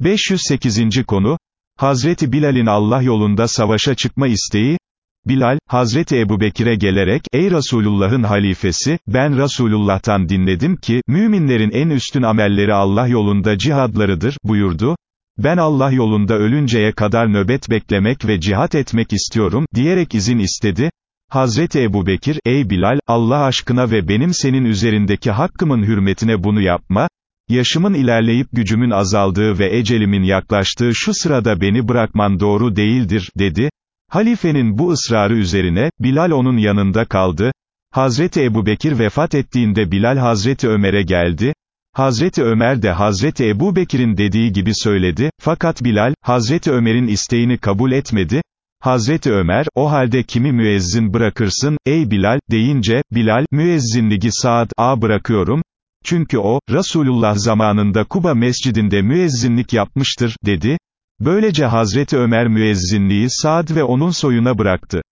508. konu, Hazreti Bilal'in Allah yolunda savaşa çıkma isteği, Bilal, Hazreti Ebubekir'e gelerek, ey Resulullah'ın halifesi, ben Resulullah'tan dinledim ki, müminlerin en üstün amelleri Allah yolunda cihadlarıdır, buyurdu, ben Allah yolunda ölünceye kadar nöbet beklemek ve cihat etmek istiyorum, diyerek izin istedi, Hazreti Ebubekir, ey Bilal, Allah aşkına ve benim senin üzerindeki hakkımın hürmetine bunu yapma, yaşımın ilerleyip gücümün azaldığı ve ecelimin yaklaştığı şu sırada beni bırakman doğru değildir, dedi. Halifenin bu ısrarı üzerine, Bilal onun yanında kaldı. Hazreti Ebubekir vefat ettiğinde Bilal Hazreti Ömer'e geldi. Hazreti Ömer de Hazreti Ebubekir'in dediği gibi söyledi, fakat Bilal, Hazreti Ömer'in isteğini kabul etmedi, Hazreti Ömer, o halde kimi müezzin bırakırsın, ey Bilal, deyince, Bilal, müezzinligi Saad, a bırakıyorum, çünkü o, Resulullah zamanında Kuba mescidinde müezzinlik yapmıştır, dedi. Böylece Hazreti Ömer müezzinliği Saad ve onun soyuna bıraktı.